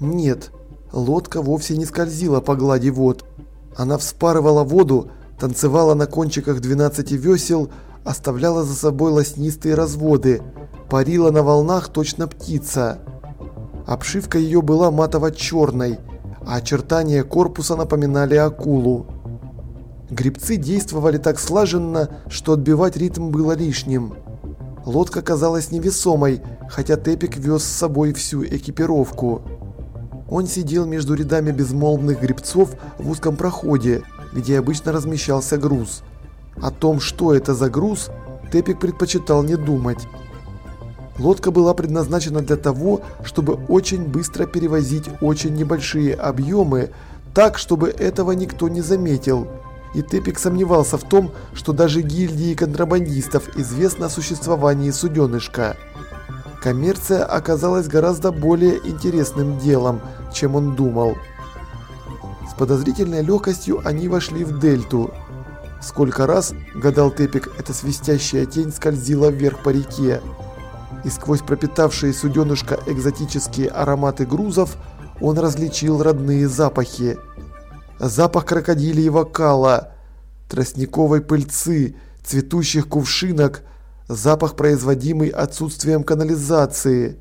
Нет, лодка вовсе не скользила по глади вод. Она вспарывала воду, танцевала на кончиках 12 весел, оставляла за собой лоснистые разводы, парила на волнах точно птица. Обшивка ее была матово-черной, а очертания корпуса напоминали акулу. Грибцы действовали так слаженно, что отбивать ритм было лишним. Лодка казалась невесомой, хотя Тепик вез с собой всю экипировку. Он сидел между рядами безмолвных грибцов в узком проходе, где обычно размещался груз. О том, что это за груз, Тепик предпочитал не думать. Лодка была предназначена для того, чтобы очень быстро перевозить очень небольшие объемы, так, чтобы этого никто не заметил. И Тепик сомневался в том, что даже гильдии контрабандистов известно о существовании суденышка. Коммерция оказалась гораздо более интересным делом, чем он думал. С подозрительной легкостью они вошли в дельту. Сколько раз, гадал Тепик, эта свистящая тень скользила вверх по реке. И сквозь пропитавшие суденышко экзотические ароматы грузов, он различил родные запахи. Запах крокодильего кала, тростниковой пыльцы, цветущих кувшинок – запах, производимый отсутствием канализации,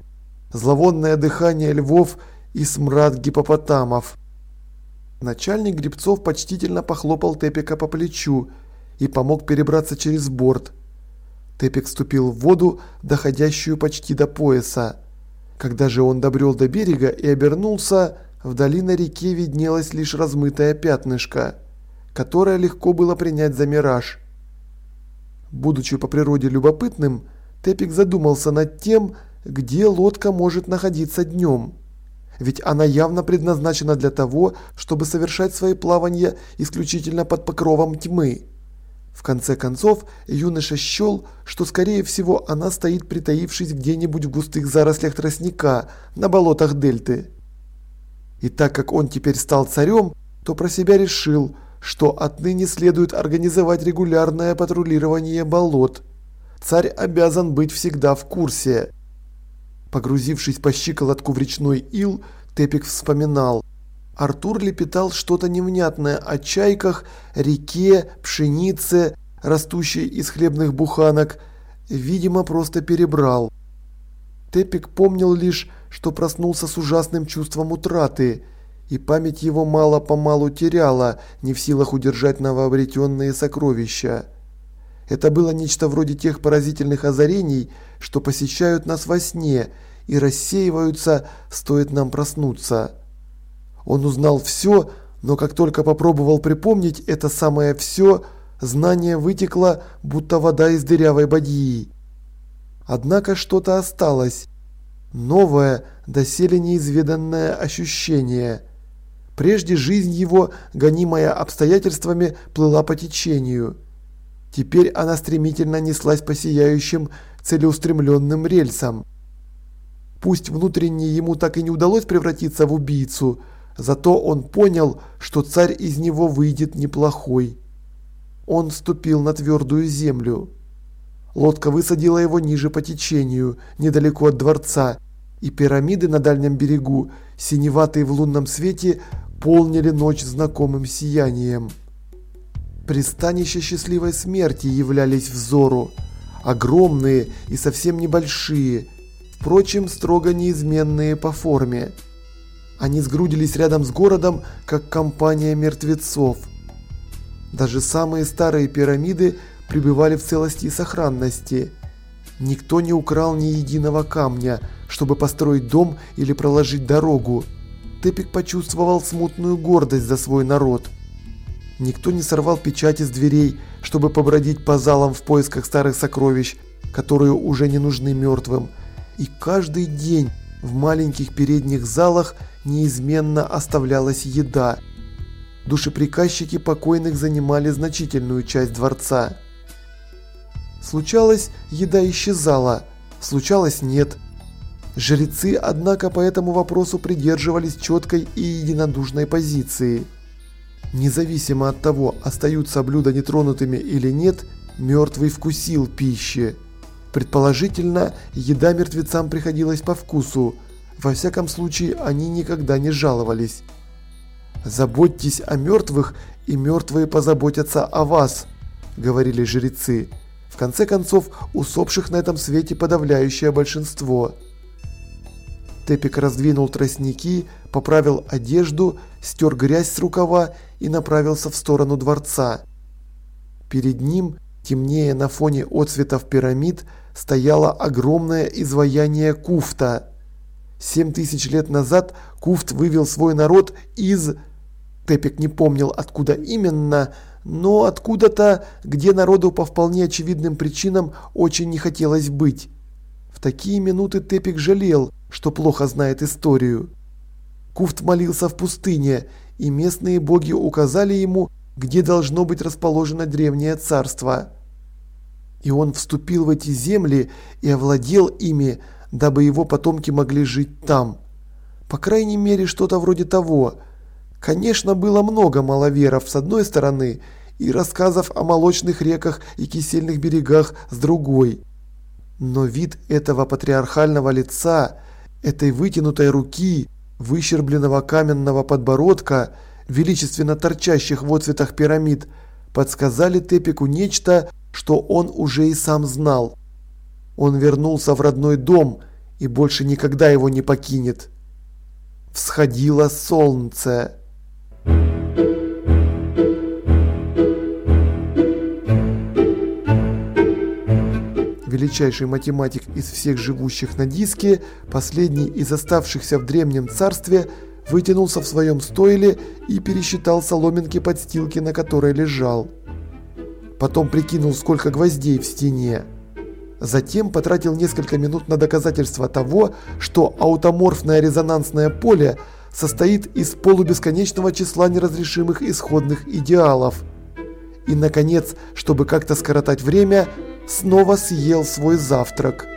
зловонное дыхание львов и смрад гипопотамов. Начальник грибцов почтительно похлопал Тепика по плечу и помог перебраться через борт. Тепик вступил в воду, доходящую почти до пояса. Когда же он добрел до берега и обернулся, вдали на реке виднелось лишь размытое пятнышко, которое легко было принять за мираж. Будучи по природе любопытным, Тепик задумался над тем, где лодка может находиться днем. Ведь она явно предназначена для того, чтобы совершать свои плавания исключительно под покровом тьмы. В конце концов, юноша счел, что скорее всего она стоит притаившись где-нибудь в густых зарослях тростника на болотах дельты. И так как он теперь стал царем, то про себя решил, что отныне следует организовать регулярное патрулирование болот. Царь обязан быть всегда в курсе. Погрузившись по щиколотку в речной ил, Тепик вспоминал. Артур лепетал что-то невнятное о чайках, реке, пшенице, растущей из хлебных буханок. Видимо, просто перебрал. Тепик помнил лишь, что проснулся с ужасным чувством утраты – и память его мало-помалу теряла, не в силах удержать новообретенные сокровища. Это было нечто вроде тех поразительных озарений, что посещают нас во сне и рассеиваются, стоит нам проснуться. Он узнал все, но как только попробовал припомнить это самое все, знание вытекло, будто вода из дырявой бадьи. Однако что-то осталось. Новое, доселе неизведанное ощущение – Прежде жизнь его, гонимая обстоятельствами, плыла по течению. Теперь она стремительно неслась по сияющим, целеустремленным рельсам. Пусть внутренне ему так и не удалось превратиться в убийцу, зато он понял, что царь из него выйдет неплохой. Он ступил на твердую землю. Лодка высадила его ниже по течению, недалеко от дворца, и пирамиды на дальнем берегу, синеватые в лунном свете, наполнили ночь знакомым сиянием. Пристанища счастливой смерти являлись взору, огромные и совсем небольшие, впрочем, строго неизменные по форме. Они сгрудились рядом с городом, как компания мертвецов. Даже самые старые пирамиды пребывали в целости и сохранности. Никто не украл ни единого камня, чтобы построить дом или проложить дорогу. Тепик почувствовал смутную гордость за свой народ. Никто не сорвал печати с дверей, чтобы побродить по залам в поисках старых сокровищ, которые уже не нужны мертвым. И каждый день в маленьких передних залах неизменно оставлялась еда. Душеприказчики покойных занимали значительную часть дворца. Случалось, еда исчезала, случалось нет – Жрецы, однако, по этому вопросу придерживались четкой и единодушной позиции. Независимо от того, остаются блюда нетронутыми или нет, мертвый вкусил пищи. Предположительно, еда мертвецам приходилась по вкусу. Во всяком случае, они никогда не жаловались. «Заботьтесь о мертвых, и мертвые позаботятся о вас», – говорили жрецы. В конце концов, усопших на этом свете подавляющее большинство. Тепик раздвинул тростники, поправил одежду, стер грязь с рукава и направился в сторону дворца. Перед ним, темнее на фоне отцветов пирамид, стояло огромное изваяние Куфта. Семь тысяч лет назад Куфт вывел свой народ из... Тепик не помнил, откуда именно, но откуда-то, где народу по вполне очевидным причинам очень не хотелось быть. В такие минуты Тепик жалел, что плохо знает историю. Куфт молился в пустыне, и местные боги указали ему, где должно быть расположено древнее царство. И он вступил в эти земли и овладел ими, дабы его потомки могли жить там. По крайней мере, что-то вроде того – Конечно, было много маловеров с одной стороны и рассказов о молочных реках и кисельных берегах с другой. Но вид этого патриархального лица, этой вытянутой руки, выщербленного каменного подбородка, величественно торчащих в отцветах пирамид, подсказали Тепику нечто, что он уже и сам знал. Он вернулся в родной дом и больше никогда его не покинет. Всходило солнце. величайший математик из всех живущих на диске, последний из оставшихся в древнем царстве, вытянулся в своем стойле и пересчитал соломинки подстилки, на которой лежал. Потом прикинул, сколько гвоздей в стене. Затем потратил несколько минут на доказательство того, что аутоморфное резонансное поле состоит из полубесконечного числа неразрешимых исходных идеалов. И, наконец, чтобы как-то скоротать время, снова съел свой завтрак.